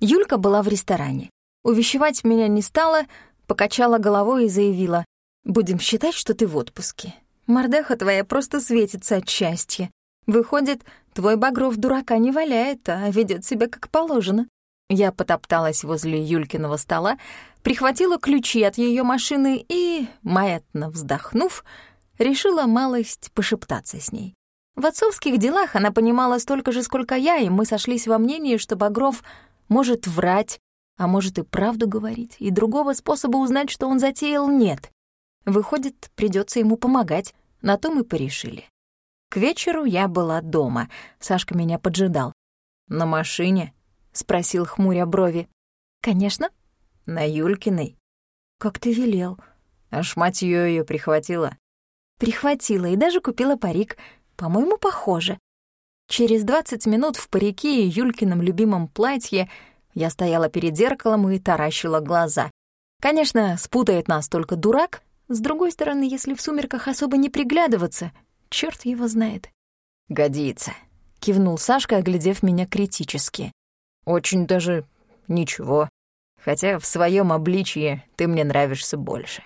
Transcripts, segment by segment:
Юлька была в ресторане. Увещевать меня не стала, покачала головой и заявила, «Будем считать, что ты в отпуске. Мордеха твоя просто светится от счастья. Выходит, твой Багров дурака не валяет, а ведет себя как положено». Я потопталась возле Юлькиного стола, прихватила ключи от ее машины и, маятно вздохнув, решила малость пошептаться с ней. В отцовских делах она понимала столько же, сколько я, и мы сошлись во мнении, что Багров может врать, а может и правду говорить, и другого способа узнать, что он затеял, нет. Выходит, придется ему помогать, на то мы порешили. К вечеру я была дома, Сашка меня поджидал. «На машине?» — спросил хмуря брови. «Конечно». «На Юлькиной?» «Как ты велел». «А шматьё её прихватила?» «Прихватила и даже купила парик. По-моему, похоже». Через двадцать минут в парике и Юлькином любимом платье я стояла перед зеркалом и таращила глаза. Конечно, спутает нас только дурак. С другой стороны, если в сумерках особо не приглядываться, черт его знает. «Годится», — кивнул Сашка, оглядев меня критически. Очень даже ничего. Хотя в своем обличье ты мне нравишься больше.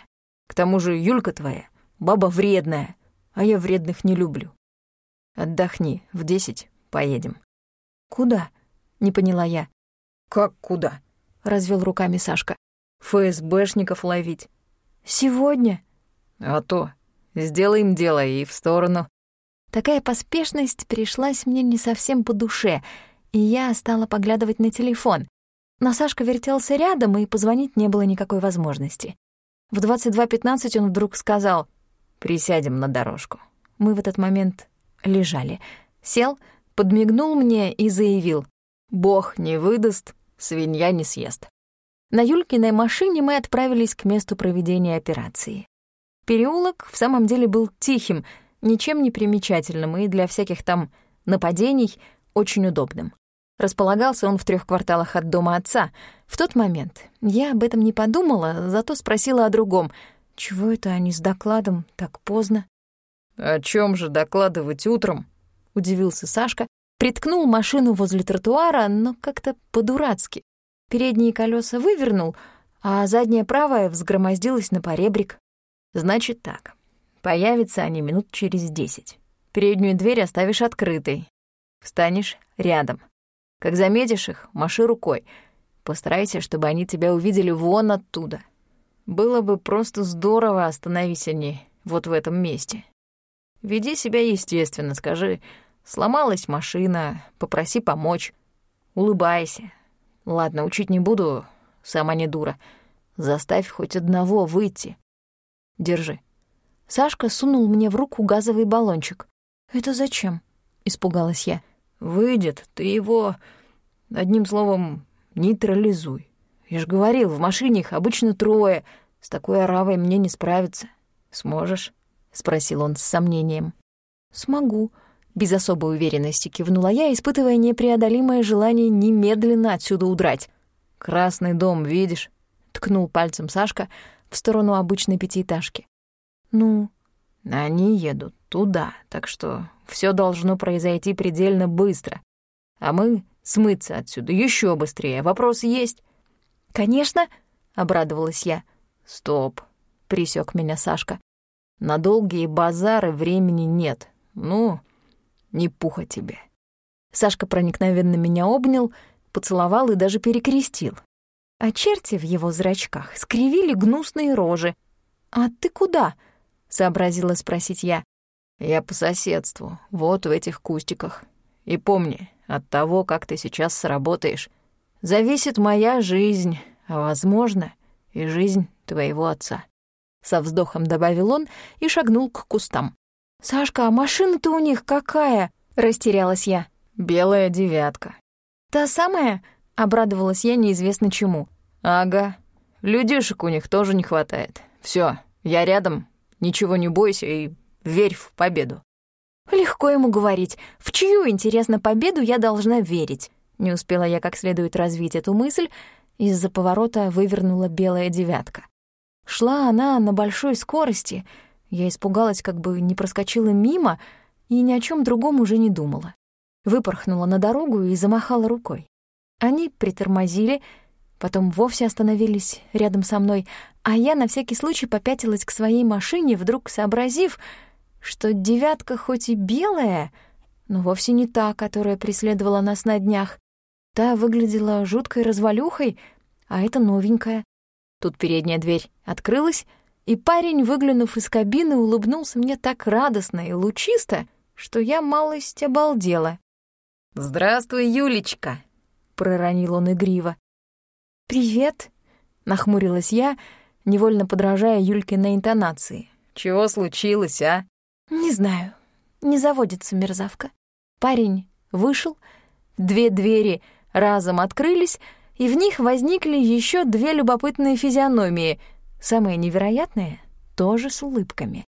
К тому же Юлька твоя баба вредная, а я вредных не люблю. Отдохни, в десять поедем. Куда? Не поняла я. Как куда? Развел руками Сашка. ФСБшников ловить. Сегодня? А то. Сделаем дело и в сторону. Такая поспешность пришлась мне не совсем по душе — и я стала поглядывать на телефон. Но Сашка вертелся рядом, и позвонить не было никакой возможности. В 22.15 он вдруг сказал «Присядем на дорожку». Мы в этот момент лежали. Сел, подмигнул мне и заявил «Бог не выдаст, свинья не съест». На Юлькиной машине мы отправились к месту проведения операции. Переулок в самом деле был тихим, ничем не примечательным и для всяких там нападений очень удобным. Располагался он в трех кварталах от дома отца. В тот момент я об этом не подумала, зато спросила о другом. Чего это они с докладом так поздно? «О чем же докладывать утром?» — удивился Сашка. Приткнул машину возле тротуара, но как-то по-дурацки. Передние колеса вывернул, а задняя правая взгромоздилась на поребрик. «Значит так. Появятся они минут через десять. Переднюю дверь оставишь открытой. Встанешь рядом. Как заметишь их, маши рукой. Постарайся, чтобы они тебя увидели вон оттуда. Было бы просто здорово, остановись они вот в этом месте. Веди себя естественно, скажи, сломалась машина, попроси помочь. Улыбайся. Ладно, учить не буду, сама не дура. Заставь хоть одного выйти. Держи. Сашка сунул мне в руку газовый баллончик. «Это зачем?» — испугалась я. Выйдет, ты его, одним словом, нейтрализуй. Я ж говорил, в машине их обычно трое. С такой оравой мне не справиться. Сможешь? Спросил он с сомнением. Смогу, без особой уверенности кивнула я, испытывая непреодолимое желание немедленно отсюда удрать. Красный дом, видишь? ткнул пальцем Сашка в сторону обычной пятиэтажки. Ну, они едут туда, так что все должно произойти предельно быстро. А мы смыться отсюда еще быстрее. Вопрос есть? Конечно, обрадовалась я. Стоп, присек меня Сашка. На долгие базары времени нет. Ну, не пуха тебе. Сашка проникновенно меня обнял, поцеловал и даже перекрестил. А черти в его зрачках скривили гнусные рожи. «А ты куда?» — сообразила спросить я. Я по соседству, вот в этих кустиках. И помни, от того, как ты сейчас сработаешь, зависит моя жизнь, а, возможно, и жизнь твоего отца». Со вздохом добавил он и шагнул к кустам. «Сашка, а машина-то у них какая?» — растерялась я. «Белая девятка». «Та самая?» — обрадовалась я неизвестно чему. «Ага. Людишек у них тоже не хватает. Все, я рядом, ничего не бойся и Верь в победу». Легко ему говорить. В чью, интересно, победу я должна верить? Не успела я как следует развить эту мысль, из-за поворота вывернула белая девятка. Шла она на большой скорости. Я испугалась, как бы не проскочила мимо, и ни о чем другом уже не думала. Выпорхнула на дорогу и замахала рукой. Они притормозили, потом вовсе остановились рядом со мной, а я на всякий случай попятилась к своей машине, вдруг сообразив, что девятка хоть и белая, но вовсе не та, которая преследовала нас на днях. Та выглядела жуткой развалюхой, а это новенькая. Тут передняя дверь открылась, и парень, выглянув из кабины, улыбнулся мне так радостно и лучисто, что я малость обалдела. «Здравствуй, Юлечка!» — проронил он игриво. «Привет!» — нахмурилась я, невольно подражая Юлькиной интонации. «Чего случилось, а?» «Не знаю. Не заводится мерзавка». Парень вышел, две двери разом открылись, и в них возникли еще две любопытные физиономии, самые невероятные — тоже с улыбками.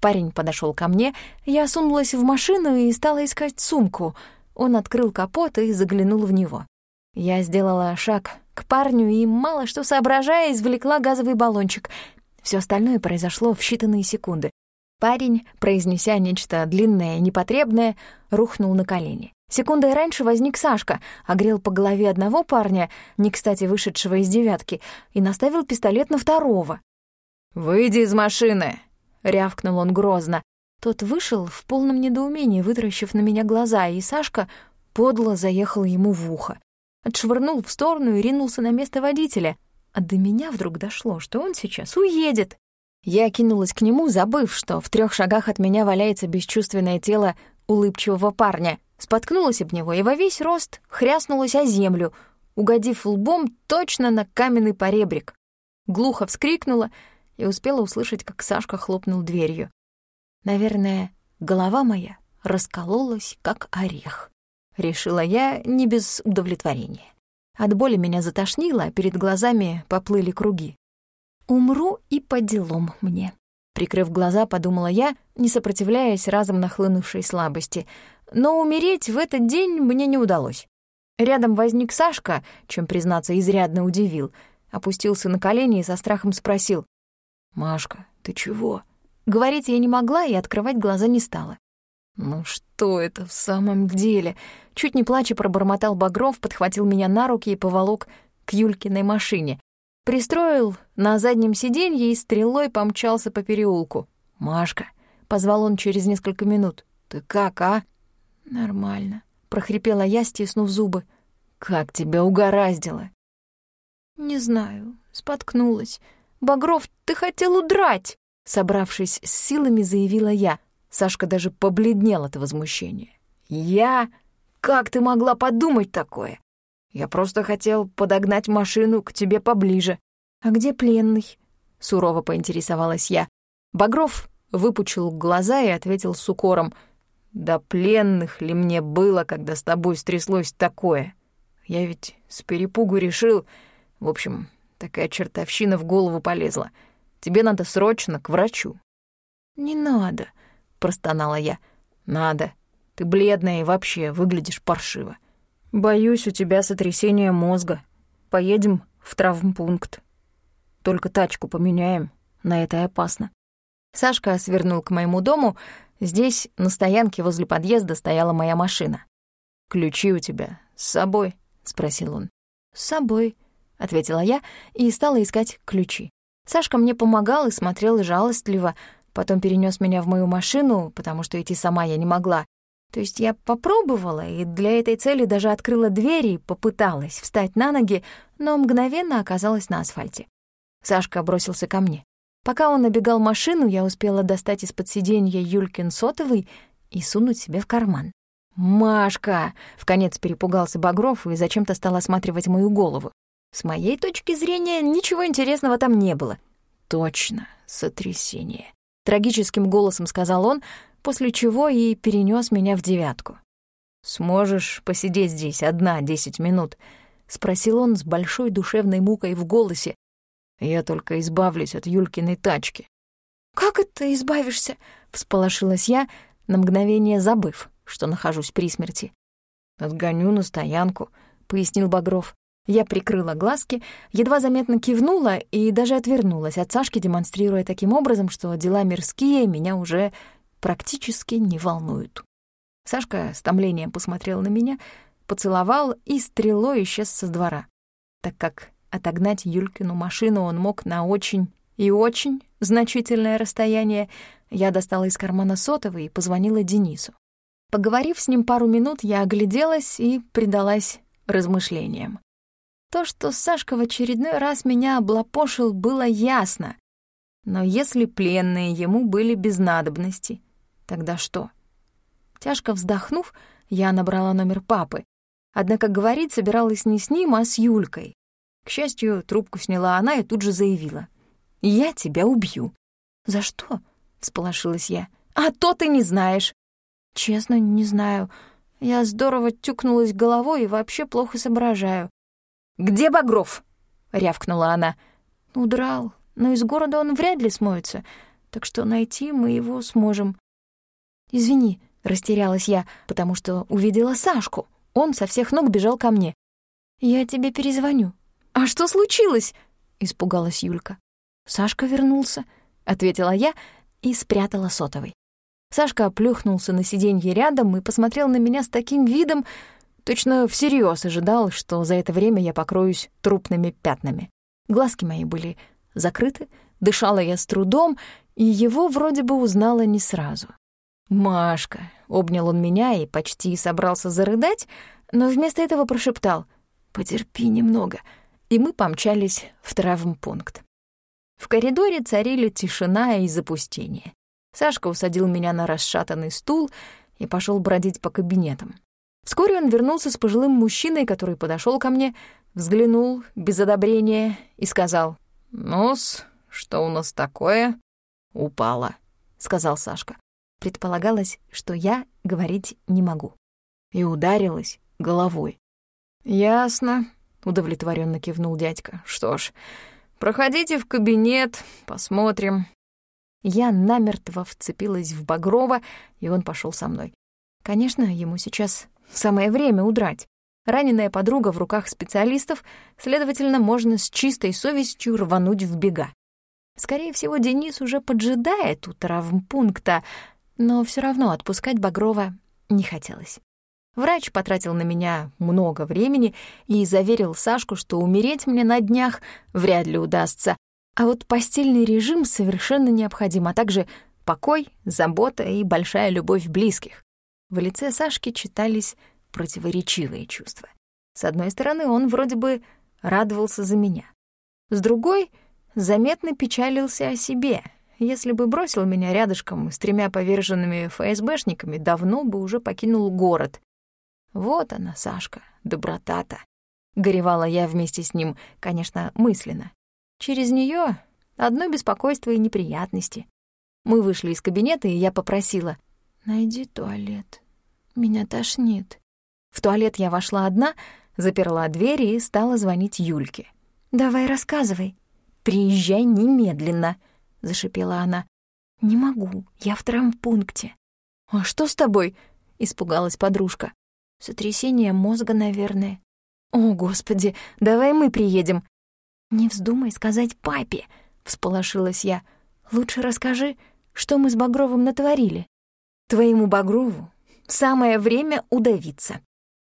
Парень подошел ко мне, я сунулась в машину и стала искать сумку. Он открыл капот и заглянул в него. Я сделала шаг к парню и, мало что соображая, извлекла газовый баллончик. Все остальное произошло в считанные секунды. Парень, произнеся нечто длинное и непотребное, рухнул на колени. Секундой раньше возник Сашка, огрел по голове одного парня, не кстати вышедшего из девятки, и наставил пистолет на второго. «Выйди из машины!» — рявкнул он грозно. Тот вышел в полном недоумении, вытаращив на меня глаза, и Сашка подло заехал ему в ухо. Отшвырнул в сторону и ринулся на место водителя. А до меня вдруг дошло, что он сейчас уедет. Я кинулась к нему, забыв, что в трех шагах от меня валяется бесчувственное тело улыбчивого парня — споткнулась об него и во весь рост хряснулась о землю, угодив лбом точно на каменный поребрик. Глухо вскрикнула и успела услышать, как Сашка хлопнул дверью. Наверное, голова моя раскололась, как орех. Решила я не без удовлетворения. От боли меня затошнило, а перед глазами поплыли круги. Умру и по делам мне. Прикрыв глаза, подумала я, не сопротивляясь разом нахлынувшей слабости. Но умереть в этот день мне не удалось. Рядом возник Сашка, чем, признаться, изрядно удивил. Опустился на колени и со страхом спросил. «Машка, ты чего?» Говорить я не могла и открывать глаза не стала. «Ну что это в самом деле?» Чуть не плача пробормотал Багров, подхватил меня на руки и поволок к Юлькиной машине. Пристроил на заднем сиденье и стрелой помчался по переулку. «Машка», — позвал он через несколько минут, — «ты как, а?» «Нормально», — прохрипела я, стиснув зубы. «Как тебя угораздило?» «Не знаю, споткнулась. Багров, ты хотел удрать!» Собравшись с силами, заявила я. Сашка даже побледнел от возмущения. «Я? Как ты могла подумать такое? Я просто хотел подогнать машину к тебе поближе». «А где пленный?» — сурово поинтересовалась я. Багров выпучил глаза и ответил с укором — да пленных ли мне было, когда с тобой стряслось такое? Я ведь с перепугу решил... В общем, такая чертовщина в голову полезла. Тебе надо срочно к врачу». «Не надо», — простонала я. «Надо. Ты бледная и вообще выглядишь паршиво. Боюсь, у тебя сотрясение мозга. Поедем в травмпункт. Только тачку поменяем, на это и опасно». Сашка свернул к моему дому, Здесь, на стоянке возле подъезда, стояла моя машина. «Ключи у тебя с собой?» — спросил он. «С собой», — ответила я и стала искать ключи. Сашка мне помогал и смотрел жалостливо, потом перенес меня в мою машину, потому что идти сама я не могла. То есть я попробовала и для этой цели даже открыла дверь и попыталась встать на ноги, но мгновенно оказалась на асфальте. Сашка бросился ко мне. Пока он набегал машину, я успела достать из-под сиденья Юлькин сотовый и сунуть себе в карман. «Машка!» — вконец перепугался Багров и зачем-то стал осматривать мою голову. С моей точки зрения, ничего интересного там не было. «Точно, сотрясение», — трагическим голосом сказал он, после чего и перенес меня в девятку. «Сможешь посидеть здесь одна десять минут?» — спросил он с большой душевной мукой в голосе, я только избавлюсь от Юлькиной тачки. «Как это избавишься?» — всполошилась я, на мгновение забыв, что нахожусь при смерти. «Отгоню на стоянку», — пояснил Багров. Я прикрыла глазки, едва заметно кивнула и даже отвернулась от Сашки, демонстрируя таким образом, что дела мирские меня уже практически не волнуют. Сашка с томлением посмотрел на меня, поцеловал и стрелой исчез со двора, так как отогнать Юлькину машину он мог на очень и очень значительное расстояние, я достала из кармана сотовый и позвонила Денису. Поговорив с ним пару минут, я огляделась и предалась размышлениям. То, что Сашка в очередной раз меня облапошил, было ясно. Но если пленные ему были без надобности, тогда что? Тяжко вздохнув, я набрала номер папы. Однако говорить собиралась не с ним, а с Юлькой. К счастью, трубку сняла она и тут же заявила. «Я тебя убью». «За что?» — всполошилась я. «А то ты не знаешь». «Честно, не знаю. Я здорово тюкнулась головой и вообще плохо соображаю». «Где Багров?» — рявкнула она. «Удрал, но из города он вряд ли смоется, так что найти мы его сможем». «Извини», — растерялась я, потому что увидела Сашку. Он со всех ног бежал ко мне. «Я тебе перезвоню». «А что случилось?» — испугалась Юлька. «Сашка вернулся», — ответила я и спрятала сотовый. Сашка плюхнулся на сиденье рядом и посмотрел на меня с таким видом, точно всерьез ожидал, что за это время я покроюсь трупными пятнами. Глазки мои были закрыты, дышала я с трудом, и его вроде бы узнала не сразу. «Машка!» — обнял он меня и почти собрался зарыдать, но вместо этого прошептал «Потерпи немного», и мы помчались в травмпункт. В коридоре царили тишина и запустение. Сашка усадил меня на расшатанный стул и пошел бродить по кабинетам. Вскоре он вернулся с пожилым мужчиной, который подошел ко мне, взглянул без одобрения и сказал «Ну-с, что у нас такое?» «Упала», — сказал Сашка. Предполагалось, что я говорить не могу. И ударилась головой. «Ясно», — удовлетворенно кивнул дядька. «Что ж, проходите в кабинет, посмотрим». Я намертво вцепилась в Багрова, и он пошел со мной. Конечно, ему сейчас самое время удрать. Раненая подруга в руках специалистов, следовательно, можно с чистой совестью рвануть в бега. Скорее всего, Денис уже поджидает у травмпункта, но все равно отпускать Багрова не хотелось. Врач потратил на меня много времени и заверил Сашку, что умереть мне на днях вряд ли удастся, а вот постельный режим совершенно необходим, а также покой, забота и большая любовь близких. В лице Сашки читались противоречивые чувства. С одной стороны, он вроде бы радовался за меня. С другой, заметно печалился о себе — если бы бросил меня рядышком с тремя поверженными ФСБшниками, давно бы уже покинул город. Вот она, Сашка, доброта-то. Горевала я вместе с ним, конечно, мысленно. Через нее одно беспокойство и неприятности. Мы вышли из кабинета, и я попросила. «Найди туалет. Меня тошнит». В туалет я вошла одна, заперла дверь и стала звонить Юльке. «Давай рассказывай». «Приезжай немедленно», — зашипела она. «Не могу, я в травмпункте». «А что с тобой?» — испугалась подружка. «Сотрясение мозга, наверное». «О, Господи, давай мы приедем». «Не вздумай сказать папе», — всполошилась я. «Лучше расскажи, что мы с Багровым натворили». «Твоему Багрову самое время удавиться».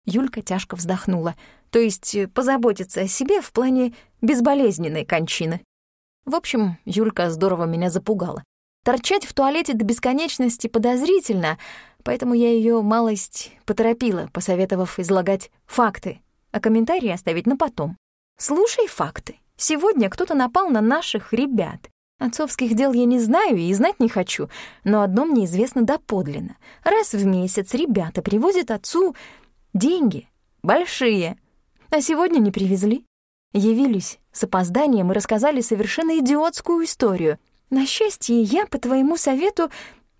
Юлька тяжко вздохнула, то есть позаботиться о себе в плане безболезненной кончины. В общем, Юлька здорово меня запугала. Торчать в туалете до бесконечности подозрительно, поэтому я ее малость поторопила, посоветовав излагать факты, а комментарии оставить на потом. «Слушай факты. Сегодня кто-то напал на наших ребят. Отцовских дел я не знаю и знать не хочу, но одно мне известно доподлинно. Раз в месяц ребята привозят отцу деньги, большие, а сегодня не привезли. Явились с опозданием и рассказали совершенно идиотскую историю. На счастье, я, по твоему совету,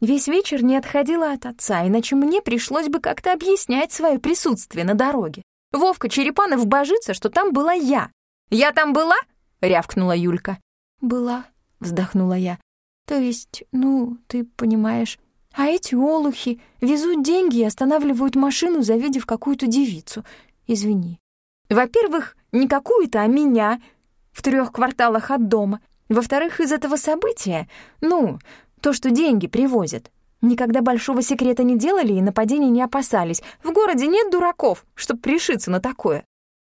весь вечер не отходила от отца, иначе мне пришлось бы как-то объяснять свое присутствие на дороге. Вовка Черепанов божится, что там была я. «Я там была?» — рявкнула Юлька. «Была», — вздохнула я. «То есть, ну, ты понимаешь, а эти олухи везут деньги и останавливают машину, завидев какую-то девицу. Извини». «Во-первых, не какую-то, а меня, в трех кварталах от дома. Во-вторых, из этого события, ну, то, что деньги привозят, Никогда большого секрета не делали и нападений не опасались. В городе нет дураков, чтобы пришиться на такое.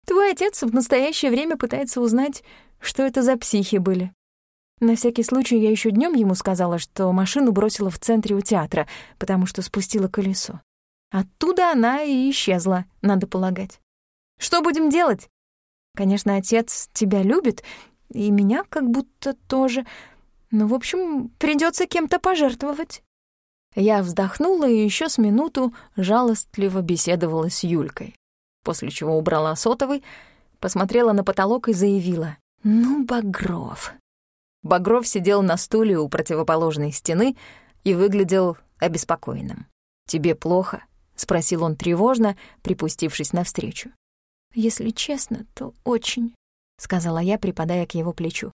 Твой отец в настоящее время пытается узнать, что это за психи были. На всякий случай я еще днем ему сказала, что машину бросила в центре у театра, потому что спустила колесо. Оттуда она и исчезла, надо полагать. Что будем делать? Конечно, отец тебя любит, и меня как будто тоже. Но, в общем, придется кем-то пожертвовать. Я вздохнула и еще с минуту жалостливо беседовала с Юлькой, после чего убрала сотовый, посмотрела на потолок и заявила. «Ну, Багров». Багров сидел на стуле у противоположной стены и выглядел обеспокоенным. «Тебе плохо?» — спросил он тревожно, припустившись навстречу. «Если честно, то очень», — сказала я, припадая к его плечу.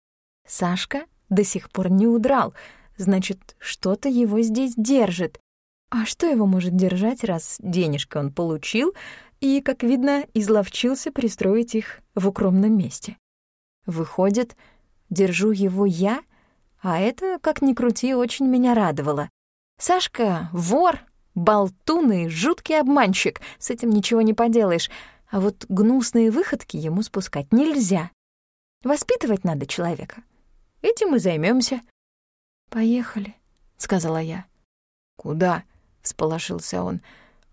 Сашка до сих пор не удрал — Значит, что-то его здесь держит. А что его может держать, раз денежка он получил и, как видно, изловчился пристроить их в укромном месте? Выходит, держу его я, а это, как ни крути, очень меня радовало. Сашка — вор, болтун и жуткий обманщик, с этим ничего не поделаешь, а вот гнусные выходки ему спускать нельзя. Воспитывать надо человека. Этим и займемся. «Поехали», — сказала я. «Куда?» — всполошился он.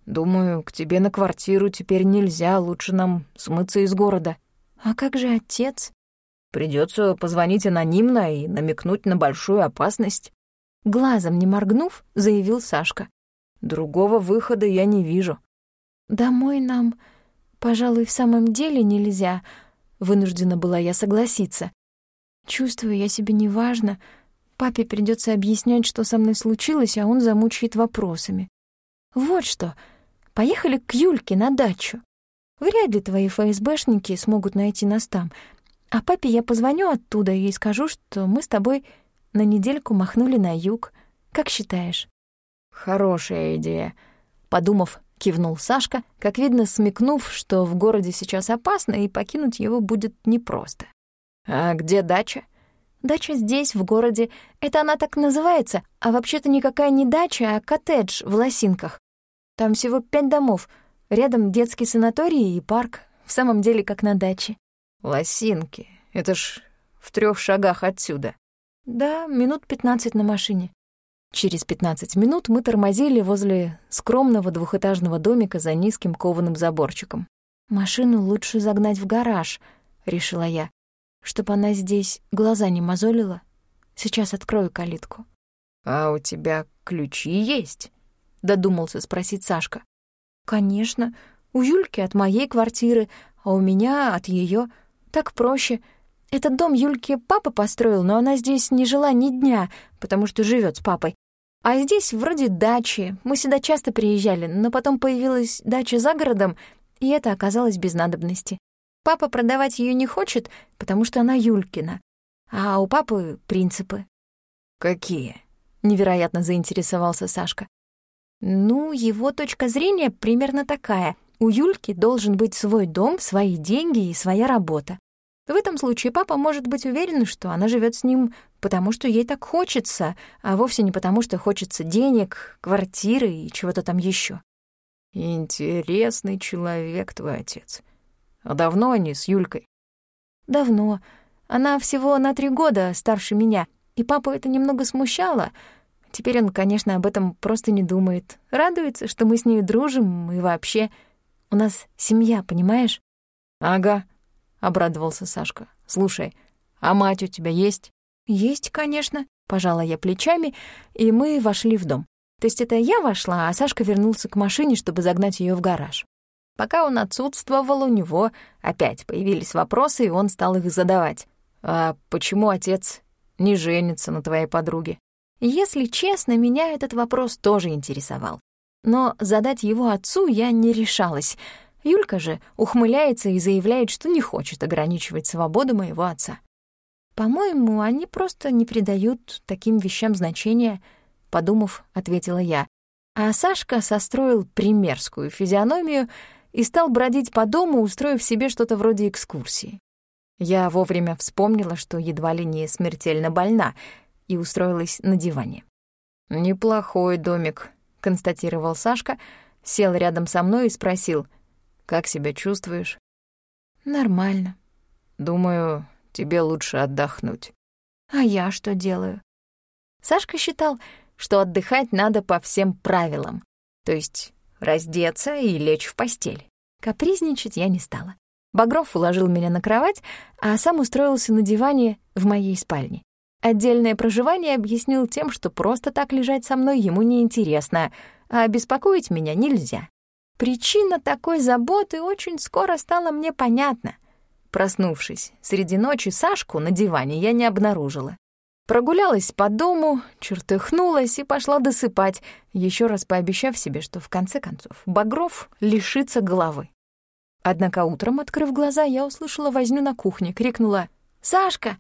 «Думаю, к тебе на квартиру теперь нельзя, лучше нам смыться из города». «А как же отец?» Придется позвонить анонимно и намекнуть на большую опасность». Глазом не моргнув, заявил Сашка. «Другого выхода я не вижу». «Домой нам, пожалуй, в самом деле нельзя», — вынуждена была я согласиться. «Чувствую я себя неважно, Папе придется объяснять, что со мной случилось, а он замучает вопросами. Вот что, поехали к Юльке на дачу. Вряд ли твои ФСБшники смогут найти нас там. А папе я позвоню оттуда и скажу, что мы с тобой на недельку махнули на юг. Как считаешь? Хорошая идея. Подумав, кивнул Сашка, как видно, смекнув, что в городе сейчас опасно и покинуть его будет непросто. А где дача? Дача здесь, в городе. Это она так называется, а вообще-то никакая не дача, а коттедж в Лосинках. Там всего пять домов. Рядом детский санаторий и парк. В самом деле, как на даче. Лосинки. Это ж в трех шагах отсюда. Да, минут пятнадцать на машине. Через пятнадцать минут мы тормозили возле скромного двухэтажного домика за низким кованым заборчиком. «Машину лучше загнать в гараж», — решила я чтоб она здесь глаза не мозолила. Сейчас открою калитку. «А у тебя ключи есть?» — додумался спросить Сашка. «Конечно. У Юльки от моей квартиры, а у меня от ее. Так проще. Этот дом Юльке папа построил, но она здесь не жила ни дня, потому что живет с папой. А здесь вроде дачи. Мы сюда часто приезжали, но потом появилась дача за городом, и это оказалось без надобности. Папа продавать ее не хочет, потому что она Юлькина. А у папы принципы. «Какие?» — невероятно заинтересовался Сашка. «Ну, его точка зрения примерно такая. У Юльки должен быть свой дом, свои деньги и своя работа. В этом случае папа может быть уверен, что она живет с ним, потому что ей так хочется, а вовсе не потому, что хочется денег, квартиры и чего-то там еще. «Интересный человек твой отец», а давно они с Юлькой? Давно. Она всего на три года старше меня, и папу это немного смущало. Теперь он, конечно, об этом просто не думает. Радуется, что мы с ней дружим, и вообще... У нас семья, понимаешь? Ага, — обрадовался Сашка. Слушай, а мать у тебя есть? Есть, конечно. Пожала я плечами, и мы вошли в дом. То есть это я вошла, а Сашка вернулся к машине, чтобы загнать ее в гараж. Пока он отсутствовал, у него опять появились вопросы, и он стал их задавать. «А почему отец не женится на твоей подруге?» Если честно, меня этот вопрос тоже интересовал. Но задать его отцу я не решалась. Юлька же ухмыляется и заявляет, что не хочет ограничивать свободу моего отца. «По-моему, они просто не придают таким вещам значения», — подумав, ответила я. А Сашка состроил примерскую физиономию — и стал бродить по дому, устроив себе что-то вроде экскурсии. Я вовремя вспомнила, что едва ли не смертельно больна, и устроилась на диване. «Неплохой домик», — констатировал Сашка, сел рядом со мной и спросил, «Как себя чувствуешь?» «Нормально». «Думаю, тебе лучше отдохнуть». «А я что делаю?» Сашка считал, что отдыхать надо по всем правилам, то есть раздеться и лечь в постель. Капризничать я не стала. Багров уложил меня на кровать, а сам устроился на диване в моей спальне. Отдельное проживание объяснил тем, что просто так лежать со мной ему неинтересно, а беспокоить меня нельзя. Причина такой заботы очень скоро стала мне понятна. Проснувшись среди ночи Сашку на диване я не обнаружила. Прогулялась по дому, чертыхнулась и пошла досыпать, еще раз пообещав себе, что в конце концов Багров лишится головы. Однако утром, открыв глаза, я услышала возню на кухне, крикнула «Сашка!»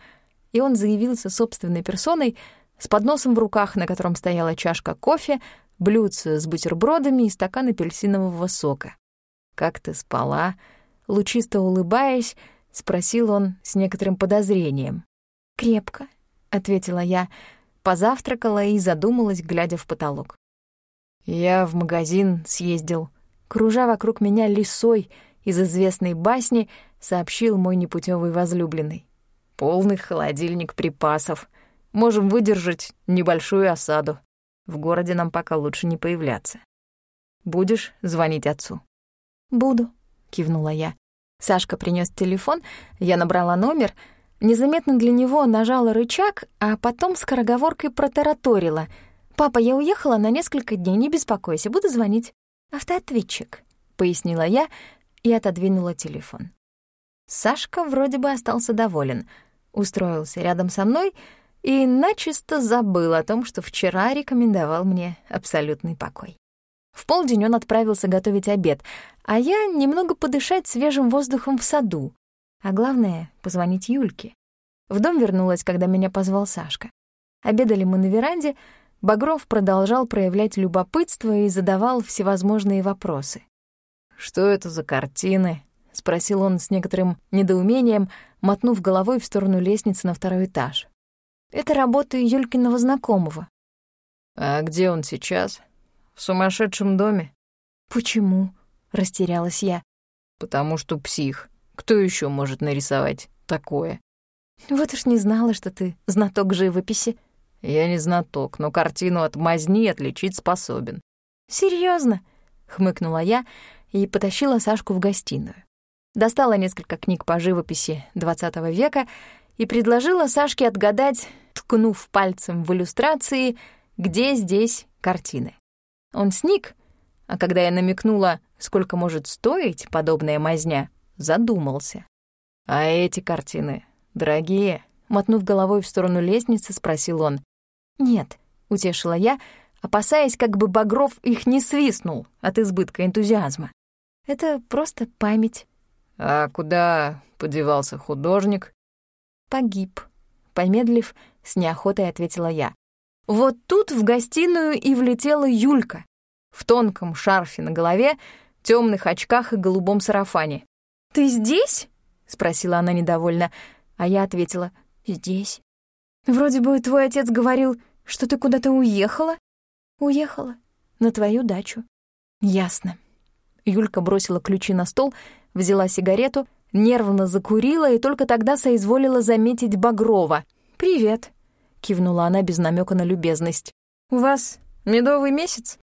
И он заявился собственной персоной с подносом в руках, на котором стояла чашка кофе, блюдце с бутербродами и стакан апельсинового сока. «Как ты спала?» Лучисто улыбаясь, спросил он с некоторым подозрением. «Крепко», — ответила я, позавтракала и задумалась, глядя в потолок. «Я в магазин съездил», кружа вокруг меня лисой — из известной басни сообщил мой непутевый возлюбленный. «Полный холодильник припасов. Можем выдержать небольшую осаду. В городе нам пока лучше не появляться. Будешь звонить отцу?» «Буду», — кивнула я. Сашка принес телефон, я набрала номер, незаметно для него нажала рычаг, а потом скороговоркой протараторила. «Папа, я уехала на несколько дней, не беспокойся, буду звонить». «Автоответчик», — пояснила я, и отодвинула телефон. Сашка вроде бы остался доволен, устроился рядом со мной и начисто забыл о том, что вчера рекомендовал мне абсолютный покой. В полдень он отправился готовить обед, а я немного подышать свежим воздухом в саду, а главное — позвонить Юльке. В дом вернулась, когда меня позвал Сашка. Обедали мы на веранде, Багров продолжал проявлять любопытство и задавал всевозможные вопросы. «Что это за картины?» — спросил он с некоторым недоумением, мотнув головой в сторону лестницы на второй этаж. «Это работа Юлькиного знакомого». «А где он сейчас? В сумасшедшем доме?» «Почему?» — растерялась я. «Потому что псих. Кто еще может нарисовать такое?» «Вот уж не знала, что ты знаток живописи». «Я не знаток, но картину от мазни отличить способен». Серьезно? хмыкнула я и потащила Сашку в гостиную. Достала несколько книг по живописи XX века и предложила Сашке отгадать, ткнув пальцем в иллюстрации, где здесь картины. Он сник, а когда я намекнула, сколько может стоить подобная мазня, задумался. «А эти картины дорогие?» Мотнув головой в сторону лестницы, спросил он. «Нет», — утешила я, опасаясь, как бы Багров их не свистнул от избытка энтузиазма. Это просто память. А куда подевался художник? Погиб. Помедлив, с неохотой ответила я. Вот тут в гостиную и влетела Юлька. В тонком шарфе на голове, темных очках и голубом сарафане. «Ты здесь?» — спросила она недовольно, а я ответила «Здесь». «Вроде бы твой отец говорил, что ты куда-то уехала?» «Уехала. На твою дачу». «Ясно. Юлька бросила ключи на стол, взяла сигарету, нервно закурила и только тогда соизволила заметить Багрова. «Привет», — кивнула она без намека на любезность. «У вас медовый месяц?»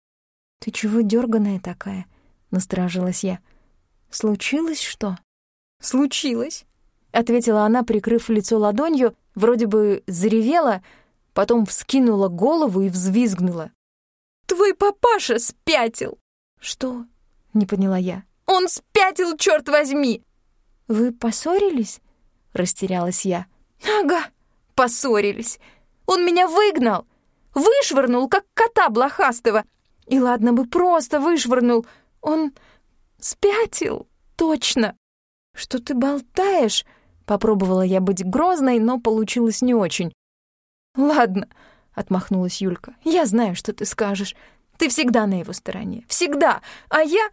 «Ты чего дерганая такая?» — насторожилась я. «Случилось что?» «Случилось», — ответила она, прикрыв лицо ладонью, вроде бы заревела, потом вскинула голову и взвизгнула. «Твой папаша спятил!» «Что?» — не поняла я. «Он спятил, черт возьми!» «Вы поссорились?» — растерялась я. «Ага, поссорились. Он меня выгнал, вышвырнул, как кота блохастого. И ладно бы просто вышвырнул, он спятил, точно». «Что ты болтаешь?» — попробовала я быть грозной, но получилось не очень. «Ладно», — отмахнулась Юлька, — «я знаю, что ты скажешь. Ты всегда на его стороне. Всегда. А я...»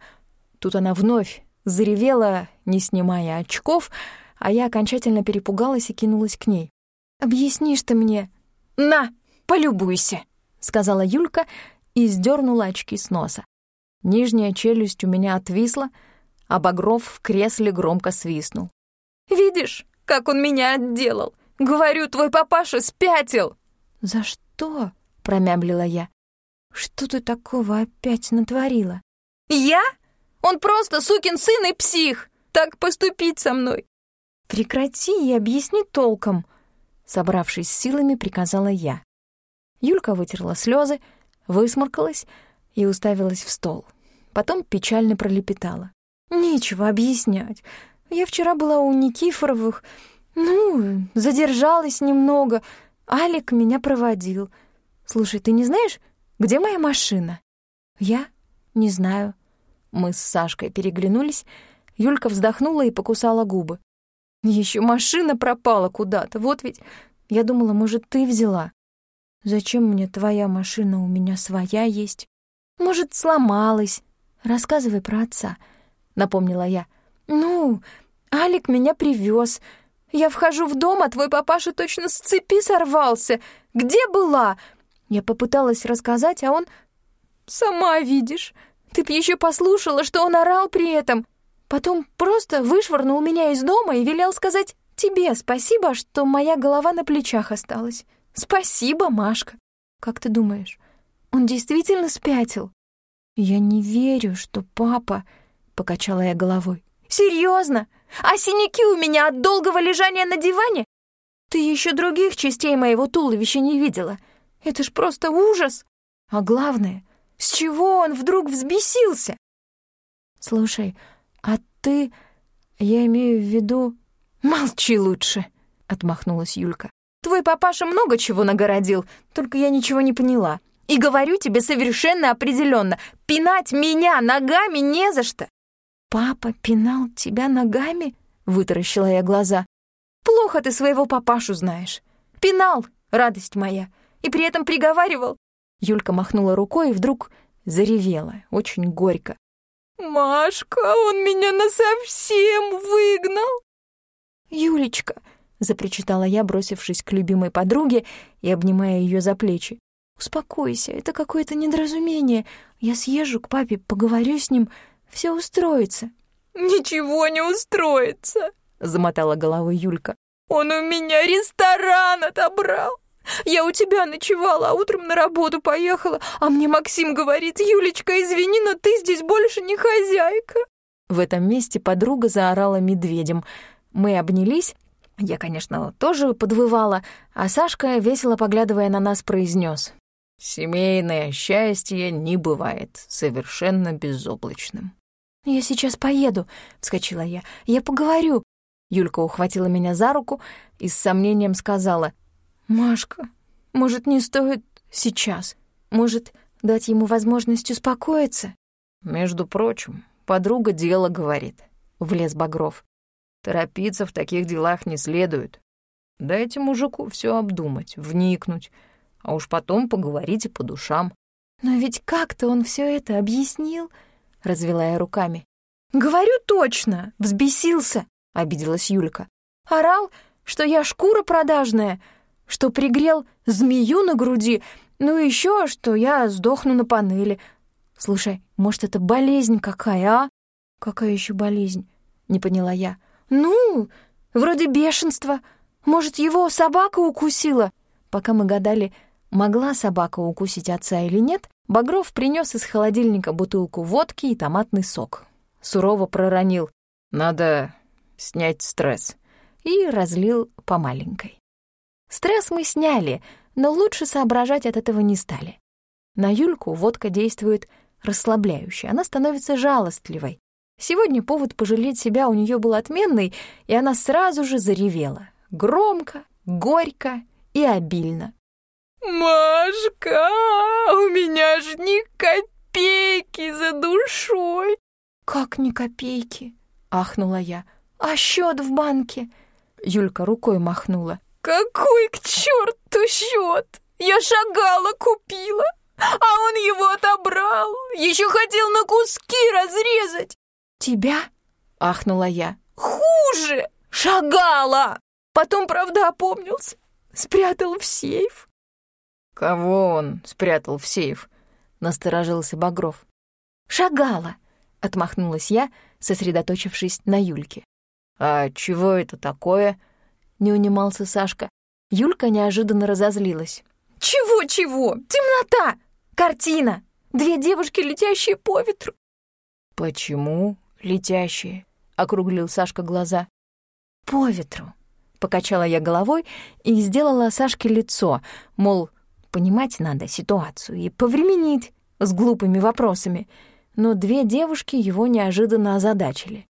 Тут она вновь заревела, не снимая очков, а я окончательно перепугалась и кинулась к ней. «Объяснишь ты мне?» «На, полюбуйся!» — сказала Юлька и сдернула очки с носа. Нижняя челюсть у меня отвисла, а Багров в кресле громко свистнул. «Видишь, как он меня отделал? Говорю, твой папаша спятил!» «За что?» — промямлила я. «Что ты такого опять натворила?» «Я? Он просто сукин сын и псих! Так поступить со мной!» «Прекрати и объясни толком!» Собравшись силами, приказала я. Юлька вытерла слезы, высморкалась и уставилась в стол. Потом печально пролепетала. «Нечего объяснять. Я вчера была у Никифоровых. Ну, задержалась немного. Алик меня проводил. Слушай, ты не знаешь, где моя машина?» «Я? Не знаю». Мы с Сашкой переглянулись. Юлька вздохнула и покусала губы. Еще машина пропала куда-то. Вот ведь я думала, может, ты взяла. Зачем мне твоя машина? У меня своя есть. Может, сломалась. Рассказывай про отца, напомнила я. Ну, Алик меня привез. Я вхожу в дом, а твой папаша точно с цепи сорвался. Где была? Я попыталась рассказать, а он... Сама видишь. Ты б еще послушала, что он орал при этом. Потом просто вышвырнул меня из дома и велел сказать тебе спасибо, что моя голова на плечах осталась. Спасибо, Машка. Как ты думаешь, он действительно спятил? Я не верю, что папа... Покачала я головой. Серьезно? А синяки у меня от долгого лежания на диване? Ты еще других частей моего туловища не видела. Это ж просто ужас. А главное, с чего он вдруг взбесился? Слушай, а ты... Я имею в виду... Молчи лучше, отмахнулась Юлька. Твой папаша много чего нагородил, только я ничего не поняла. И говорю тебе совершенно определенно, пинать меня ногами не за что. Папа пинал тебя ногами? Вытаращила я глаза. Плохо ты своего папашу знаешь. Пинал, радость моя, и при этом приговаривал. Юлька махнула рукой и вдруг заревела, очень горько. «Машка, он меня насовсем выгнал!» «Юлечка!» — запричитала я, бросившись к любимой подруге и обнимая ее за плечи. «Успокойся, это какое-то недоразумение. Я съезжу к папе, поговорю с ним, все устроится». «Ничего не устроится!» — замотала головой Юлька. «Он у меня ресторан отобрал!» Я у тебя ночевала, а утром на работу поехала, а мне Максим говорит, Юлечка, извини, но ты здесь больше не хозяйка». В этом месте подруга заорала медведем. Мы обнялись. Я, конечно, тоже подвывала, а Сашка, весело поглядывая на нас, произнес: «Семейное счастье не бывает совершенно безоблачным». «Я сейчас поеду», — вскочила я. «Я поговорю». Юлька ухватила меня за руку и с сомнением сказала, «Машка, может, не стоит сейчас? Может, дать ему возможность успокоиться?» «Между прочим, подруга дело говорит», — влез Багров. «Торопиться в таких делах не следует. Дайте мужику все обдумать, вникнуть, а уж потом поговорите по душам». «Но ведь как-то он все это объяснил», — развела я руками. «Говорю точно, взбесился», — обиделась Юлька. «Орал, что я шкура продажная, что пригрел змею на груди, ну и еще, что я сдохну на панели. Слушай, может, это болезнь какая, а? Какая еще болезнь? Не поняла я. Ну, вроде бешенства. Может, его собака укусила? Пока мы гадали, могла собака укусить отца или нет, Багров принес из холодильника бутылку водки и томатный сок. Сурово проронил. Надо снять стресс. И разлил по маленькой. Стресс мы сняли, но лучше соображать от этого не стали. На Юльку водка действует расслабляюще, она становится жалостливой. Сегодня повод пожалеть себя у нее был отменный, и она сразу же заревела. Громко, горько и обильно. «Машка, у меня ж ни копейки за душой!» «Как ни копейки?» — ахнула я. «А счет в банке?» Юлька рукой махнула. Какой к черту счет? Я шагала купила, а он его отобрал. Еще хотел на куски разрезать. Тебя? Ахнула я. Хуже! Шагала! Потом, правда, опомнился. Спрятал в сейф. «Кого он спрятал в сейф?» — насторожился Багров. «Шагала!» — отмахнулась я, сосредоточившись на Юльке. «А чего это такое?» — не унимался Сашка. Юлька неожиданно разозлилась. «Чего-чего? Темнота! Картина! Две девушки, летящие по ветру!» «Почему летящие?» — округлил Сашка глаза. «По ветру!» — покачала я головой и сделала Сашке лицо, мол, понимать надо ситуацию и повременить с глупыми вопросами. Но две девушки его неожиданно озадачили.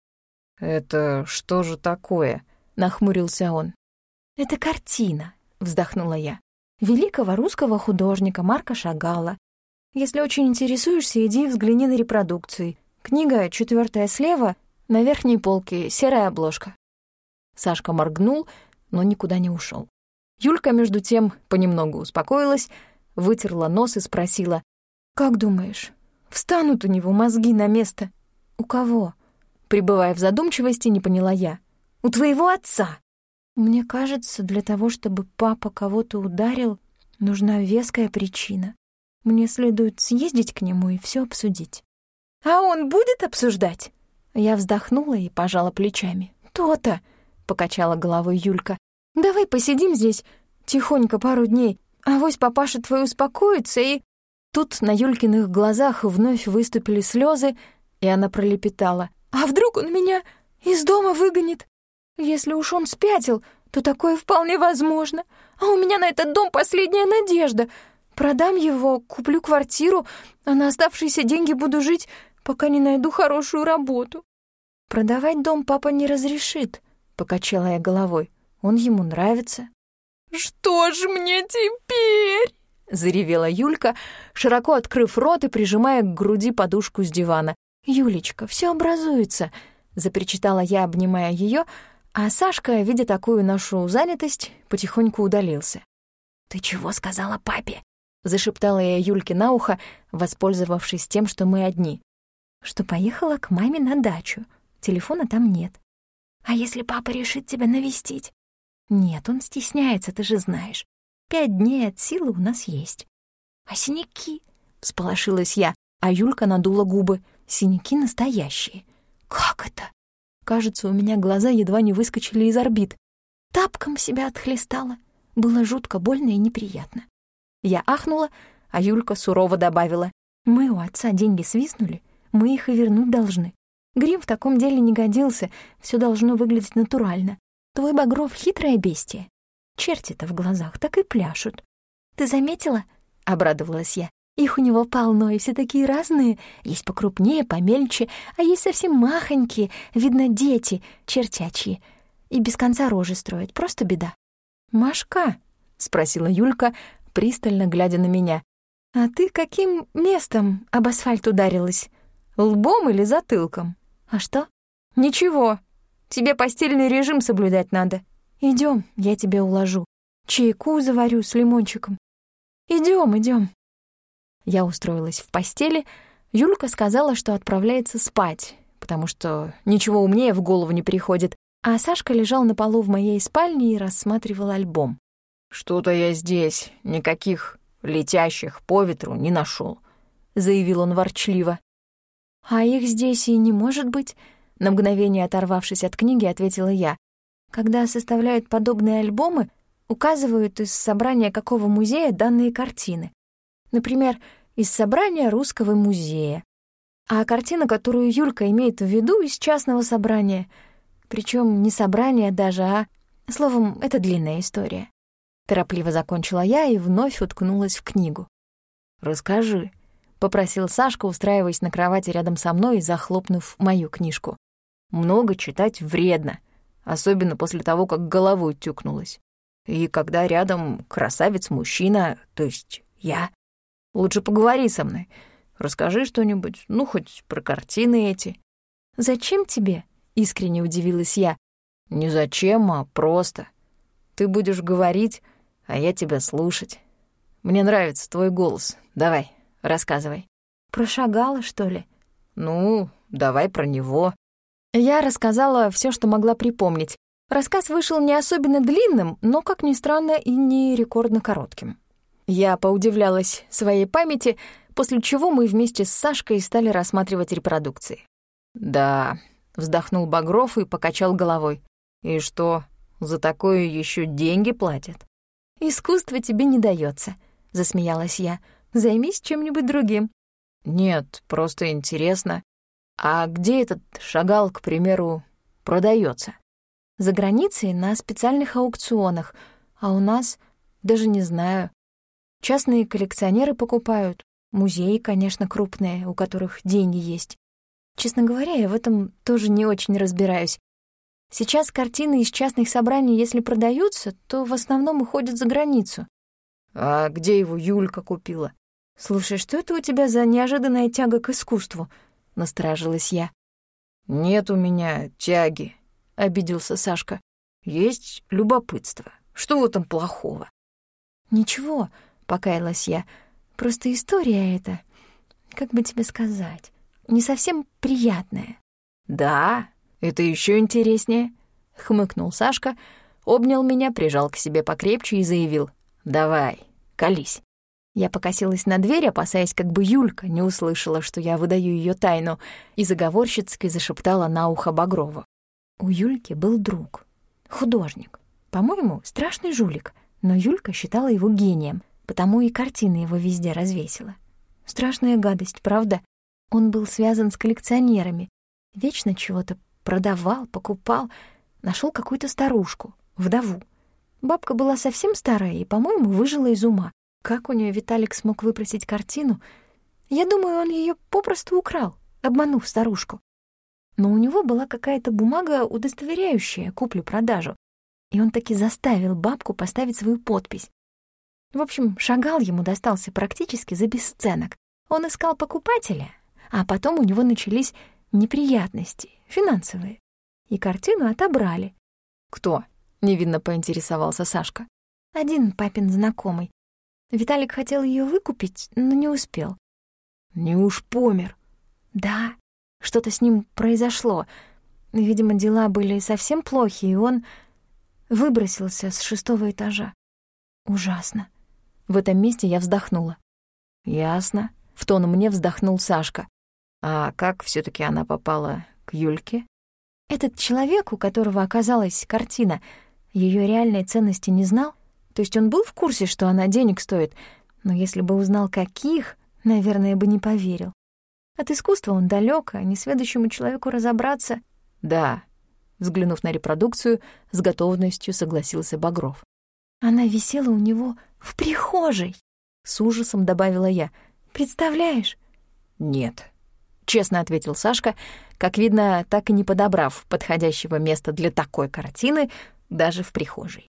«Это что же такое?» — нахмурился он. «Это картина», — вздохнула я. «Великого русского художника Марка Шагала. Если очень интересуешься, иди взгляни на репродукции. Книга четвертая слева, на верхней полке, серая обложка». Сашка моргнул, но никуда не ушел. Юлька, между тем, понемногу успокоилась, вытерла нос и спросила, «Как думаешь, встанут у него мозги на место?» «У кого?» Пребывая в задумчивости, не поняла я. «У твоего отца!» «Мне кажется, для того, чтобы папа кого-то ударил, нужна веская причина. Мне следует съездить к нему и все обсудить». «А он будет обсуждать?» Я вздохнула и пожала плечами. «То-то!» — покачала головой Юлька. «Давай посидим здесь тихонько пару дней, а вось папаша твой успокоится и...» Тут на Юлькиных глазах вновь выступили слезы, и она пролепетала. «А вдруг он меня из дома выгонит? Если уж он спятил, то такое вполне возможно. А у меня на этот дом последняя надежда. Продам его, куплю квартиру, а на оставшиеся деньги буду жить, пока не найду хорошую работу». «Продавать дом папа не разрешит», — покачала я головой. «Он ему нравится». «Что ж мне теперь?» — заревела Юлька, широко открыв рот и прижимая к груди подушку с дивана. «Юлечка, все образуется», — запричитала я, обнимая ее, а Сашка, видя такую нашу занятость, потихоньку удалился. «Ты чего сказала папе?» — зашептала я Юльке на ухо, воспользовавшись тем, что мы одни. «Что поехала к маме на дачу. Телефона там нет». «А если папа решит тебя навестить?» «Нет, он стесняется, ты же знаешь. Пять дней от силы у нас есть». «А синяки?» — всполошилась я, а Юлька надула губы. «Синяки настоящие». «Как это?» Кажется, у меня глаза едва не выскочили из орбит. Тапком себя отхлестала. Было жутко больно и неприятно. Я ахнула, а Юлька сурово добавила. «Мы у отца деньги свистнули, мы их и вернуть должны. Грим в таком деле не годился, все должно выглядеть натурально. Твой Багров — хитрое бестие. Черти-то в глазах так и пляшут. Ты заметила? — обрадовалась я. Их у него полно, и все такие разные. Есть покрупнее, помельче, а есть совсем махонькие, видно, дети, чертячие. И без конца рожи строят, просто беда. «Машка?» — спросила Юлька, пристально глядя на меня. «А ты каким местом об асфальт ударилась? Лбом или затылком?» «А что?» «Ничего», Тебе постельный режим соблюдать надо. Идем, я тебя уложу. Чайку заварю с лимончиком. Идем, идем. Я устроилась в постели. Юлька сказала, что отправляется спать, потому что ничего умнее в голову не приходит. А Сашка лежал на полу в моей спальне и рассматривал альбом. «Что-то я здесь никаких летящих по ветру не нашел, заявил он ворчливо. «А их здесь и не может быть», на мгновение оторвавшись от книги, ответила я. Когда составляют подобные альбомы, указывают из собрания какого музея данные картины. Например, из собрания Русского музея. А картина, которую Юлька имеет в виду, из частного собрания. Причем не собрание даже, а... Словом, это длинная история. Торопливо закончила я и вновь уткнулась в книгу. «Расскажи», — попросил Сашка, устраиваясь на кровати рядом со мной и захлопнув мою книжку. Много читать вредно, особенно после того, как головой тюкнулась. И когда рядом красавец-мужчина, то есть я, лучше поговори со мной. Расскажи что-нибудь, ну, хоть про картины эти. «Зачем тебе?» — искренне удивилась я. «Не зачем, а просто. Ты будешь говорить, а я тебя слушать. Мне нравится твой голос. Давай, рассказывай». «Прошагала, что ли?» «Ну, давай про него. Я рассказала все, что могла припомнить. Рассказ вышел не особенно длинным, но, как ни странно, и не рекордно коротким. Я поудивлялась своей памяти, после чего мы вместе с Сашкой стали рассматривать репродукции. «Да», — вздохнул Багров и покачал головой. «И что, за такое еще деньги платят?» «Искусство тебе не дается, засмеялась я. «Займись чем-нибудь другим». «Нет, просто интересно. А где этот шагал, к примеру, продается? «За границей на специальных аукционах, а у нас даже не знаю. Частные коллекционеры покупают, музеи, конечно, крупные, у которых деньги есть. Честно говоря, я в этом тоже не очень разбираюсь. Сейчас картины из частных собраний, если продаются, то в основном уходят за границу. А где его Юлька купила? Слушай, что это у тебя за неожиданная тяга к искусству? Насторожилась я. Нет у меня тяги, обиделся Сашка. Есть любопытство. Что в этом плохого? Ничего, покаялась я. Просто история эта, как бы тебе сказать, не совсем приятная. Да, это еще интереснее, хмыкнул Сашка, обнял меня, прижал к себе покрепче и заявил: "Давай, колись". Я покосилась на дверь, опасаясь, как бы Юлька не услышала, что я выдаю ее тайну, и заговорщицки зашептала на ухо Багрову. У Юльки был друг, художник. По-моему, страшный жулик, но Юлька считала его гением, потому и картины его везде развесила. Страшная гадость, правда? Он был связан с коллекционерами, вечно чего-то продавал, покупал, нашел какую-то старушку, вдову. Бабка была совсем старая и, по-моему, выжила из ума. Как у нее Виталик смог выпросить картину? Я думаю, он ее попросту украл, обманув старушку. Но у него была какая-то бумага, удостоверяющая куплю-продажу, и он таки заставил бабку поставить свою подпись. В общем, шагал ему достался практически за бесценок. Он искал покупателя, а потом у него начались неприятности, финансовые. И картину отобрали. «Кто?» — невинно поинтересовался Сашка. «Один папин знакомый. Виталик хотел ее выкупить, но не успел. Не уж помер. Да, что-то с ним произошло. Видимо, дела были совсем плохи, и он выбросился с шестого этажа. Ужасно. В этом месте я вздохнула. Ясно. В тон мне вздохнул Сашка. А как все таки она попала к Юльке? Этот человек, у которого оказалась картина, ее реальной ценности не знал? То есть он был в курсе, что она денег стоит, но если бы узнал, каких, наверное, бы не поверил. От искусства он далек, а несведущему человеку разобраться... Да, взглянув на репродукцию, с готовностью согласился Багров. Она висела у него в прихожей, с ужасом добавила я. Представляешь? Нет, честно ответил Сашка, как видно, так и не подобрав подходящего места для такой картины даже в прихожей.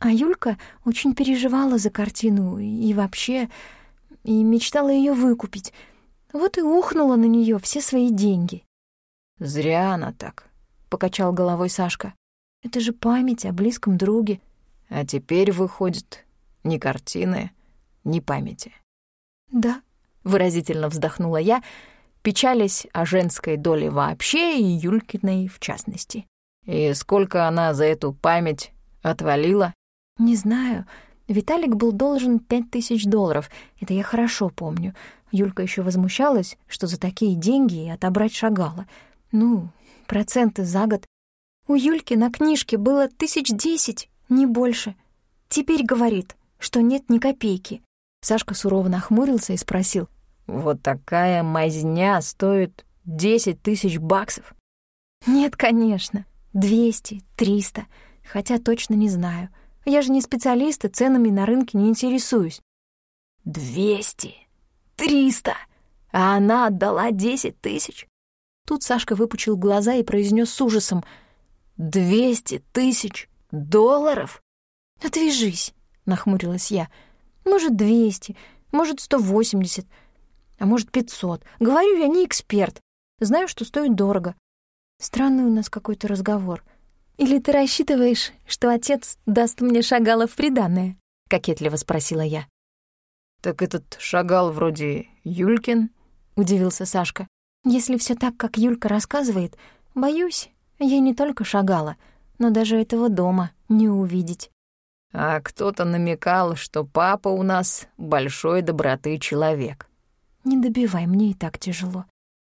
А Юлька очень переживала за картину и вообще, и мечтала ее выкупить. Вот и ухнула на нее все свои деньги. «Зря она так», — покачал головой Сашка. «Это же память о близком друге». «А теперь, выходит, ни картины, ни памяти». «Да», — выразительно вздохнула я, печалясь о женской доле вообще и Юлькиной в частности. «И сколько она за эту память отвалила?» «Не знаю. Виталик был должен пять тысяч долларов. Это я хорошо помню. Юлька еще возмущалась, что за такие деньги отобрать шагала. Ну, проценты за год. У Юльки на книжке было тысяч десять, не больше. Теперь говорит, что нет ни копейки. Сашка сурово нахмурился и спросил. «Вот такая мазня стоит десять тысяч баксов?» «Нет, конечно. Двести, триста. Хотя точно не знаю. Я же не специалист и ценами на рынке не интересуюсь. Двести! Триста! А она отдала десять тысяч. Тут Сашка выпучил глаза и произнес с ужасом. «Двести тысяч долларов?» «Отвяжись», — нахмурилась я. «Может, двести, может, сто восемьдесят, а может, пятьсот. Говорю, я не эксперт. Знаю, что стоит дорого. Странный у нас какой-то разговор. «Или ты рассчитываешь, что отец даст мне шагала в приданное?» — кокетливо спросила я. «Так этот шагал вроде Юлькин?» — удивился Сашка. «Если все так, как Юлька рассказывает, боюсь, ей не только шагала, но даже этого дома не увидеть». А кто-то намекал, что папа у нас большой доброты человек. Не добивай, мне и так тяжело.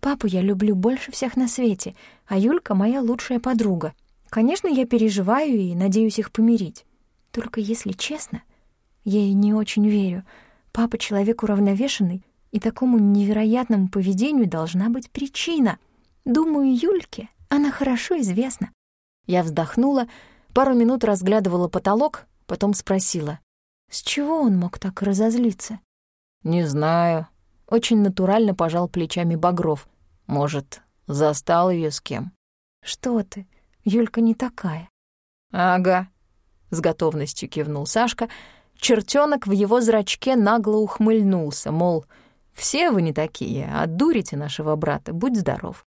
Папу я люблю больше всех на свете, а Юлька — моя лучшая подруга. Конечно, я переживаю и надеюсь их помирить. Только если честно, я ей не очень верю. Папа человек уравновешенный, и такому невероятному поведению должна быть причина. Думаю, Юльке она хорошо известна. Я вздохнула, пару минут разглядывала потолок, потом спросила. С чего он мог так разозлиться? «Не знаю». Очень натурально пожал плечами Багров. «Может, застал ее с кем?» «Что ты? Юлька не такая». «Ага», — с готовностью кивнул Сашка. Чертенок в его зрачке нагло ухмыльнулся, мол, «Все вы не такие, а дурите нашего брата, будь здоров».